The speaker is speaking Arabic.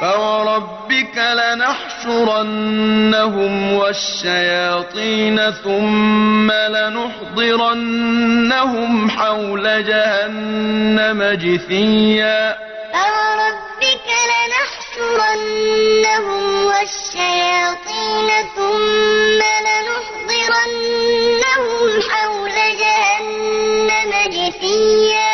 فوربك لنحشرنهم والشياطين ثم لنحضرنهم حول جهنم جثيا. فوربك لنحشرنهم والشياطين ثم لنحضرنهم حول جهنم جثيا.